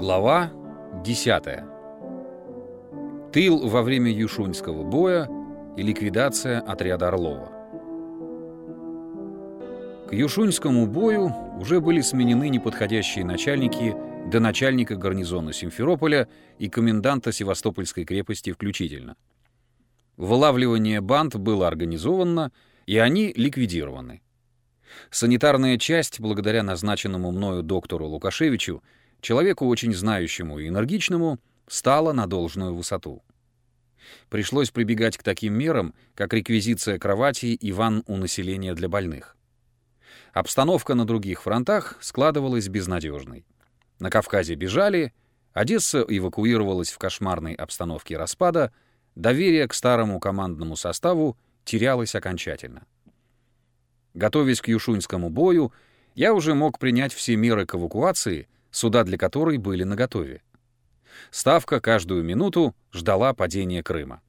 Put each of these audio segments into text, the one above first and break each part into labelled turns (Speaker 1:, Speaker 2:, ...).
Speaker 1: Глава 10. Тыл во время Юшуньского боя и ликвидация отряда Орлова. К Юшуньскому бою уже были сменены неподходящие начальники до начальника гарнизона Симферополя и коменданта Севастопольской крепости включительно. Вылавливание банд было организовано, и они ликвидированы. Санитарная часть, благодаря назначенному мною доктору Лукашевичу, человеку очень знающему и энергичному, стала на должную высоту. Пришлось прибегать к таким мерам, как реквизиция кровати и ванн у населения для больных. Обстановка на других фронтах складывалась безнадежной. На Кавказе бежали, Одесса эвакуировалась в кошмарной обстановке распада, доверие к старому командному составу терялось окончательно. Готовясь к Юшуньскому бою, я уже мог принять все меры к эвакуации, суда для которой были наготове. Ставка каждую минуту ждала падения Крыма.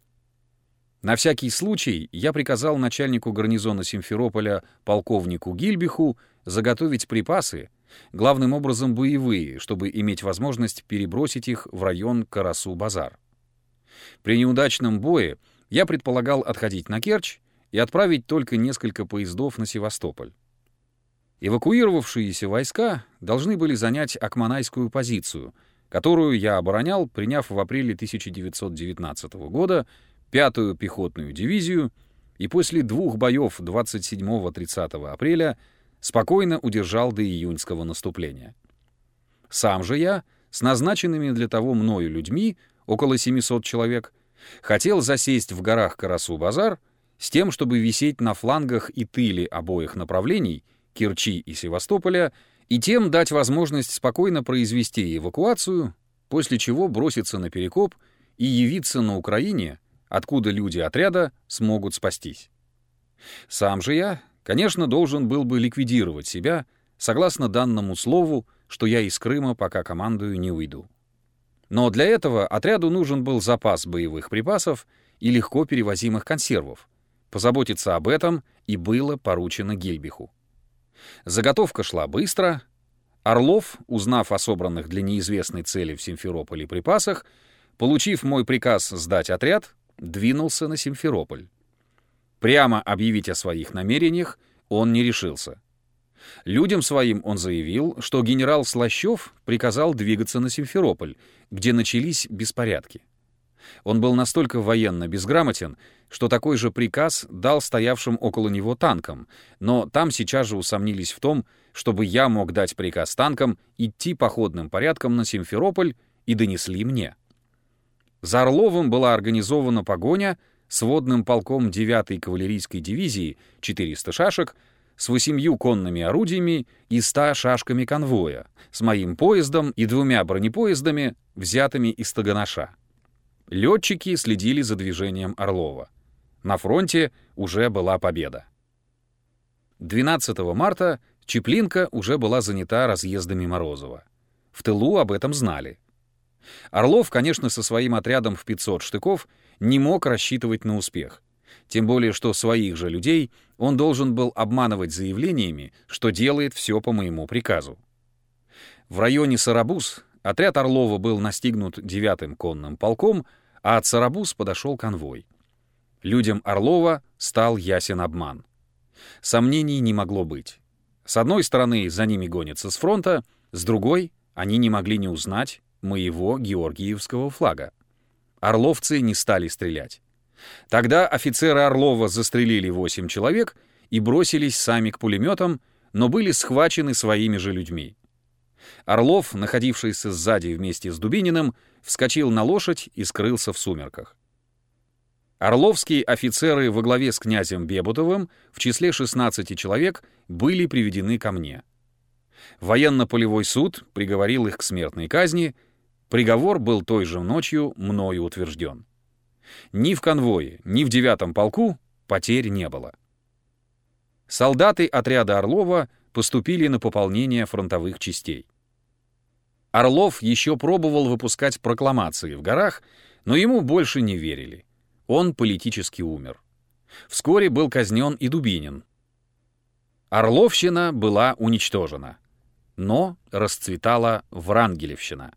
Speaker 1: На всякий случай я приказал начальнику гарнизона Симферополя полковнику Гильбиху заготовить припасы, главным образом боевые, чтобы иметь возможность перебросить их в район Карасу-Базар. При неудачном бое я предполагал отходить на Керчь и отправить только несколько поездов на Севастополь. Эвакуировавшиеся войска должны были занять Акманайскую позицию, которую я оборонял, приняв в апреле 1919 года пятую пехотную дивизию и после двух боев 27-30 апреля спокойно удержал до июньского наступления. Сам же я, с назначенными для того мною людьми, около 700 человек, хотел засесть в горах Карасу-Базар с тем, чтобы висеть на флангах и тыле обоих направлений, Кирчи и Севастополя, и тем дать возможность спокойно произвести эвакуацию, после чего броситься на перекоп и явиться на Украине, откуда люди отряда смогут спастись. Сам же я, конечно, должен был бы ликвидировать себя, согласно данному слову, что я из Крыма пока командую не уйду. Но для этого отряду нужен был запас боевых припасов и легко перевозимых консервов. Позаботиться об этом и было поручено Гельбиху. Заготовка шла быстро. Орлов, узнав о собранных для неизвестной цели в Симферополе припасах, получив мой приказ сдать отряд, двинулся на Симферополь. Прямо объявить о своих намерениях он не решился. Людям своим он заявил, что генерал Слащев приказал двигаться на Симферополь, где начались беспорядки. Он был настолько военно безграмотен, что такой же приказ дал стоявшим около него танкам, но там сейчас же усомнились в том, чтобы я мог дать приказ танкам идти походным порядком на Симферополь и донесли мне. За Орловым была организована погоня — с водным полком 9-й кавалерийской дивизии 400 шашек, с восемью конными орудиями и 100 шашками конвоя, с моим поездом и двумя бронепоездами, взятыми из Таганаша. Летчики следили за движением Орлова. На фронте уже была победа. 12 марта Чеплинка уже была занята разъездами Морозова. В тылу об этом знали. Орлов, конечно, со своим отрядом в 500 штыков не мог рассчитывать на успех. Тем более, что своих же людей он должен был обманывать заявлениями, что делает все по моему приказу. В районе Сарабуз отряд Орлова был настигнут девятым конным полком, а от Сарабуз подошел конвой. Людям Орлова стал ясен обман. Сомнений не могло быть. С одной стороны, за ними гонятся с фронта, с другой — они не могли не узнать моего георгиевского флага. Орловцы не стали стрелять. Тогда офицеры Орлова застрелили восемь человек и бросились сами к пулеметам, но были схвачены своими же людьми. Орлов, находившийся сзади вместе с Дубининым, вскочил на лошадь и скрылся в сумерках. Орловские офицеры во главе с князем Бебутовым в числе 16 человек были приведены ко мне. Военно-полевой суд приговорил их к смертной казни — Приговор был той же ночью мною утвержден. Ни в конвое, ни в девятом полку потерь не было. Солдаты отряда Орлова поступили на пополнение фронтовых частей. Орлов еще пробовал выпускать прокламации в горах, но ему больше не верили. Он политически умер. Вскоре был казнен и Дубинин. Орловщина была уничтожена, но расцветала Врангелевщина.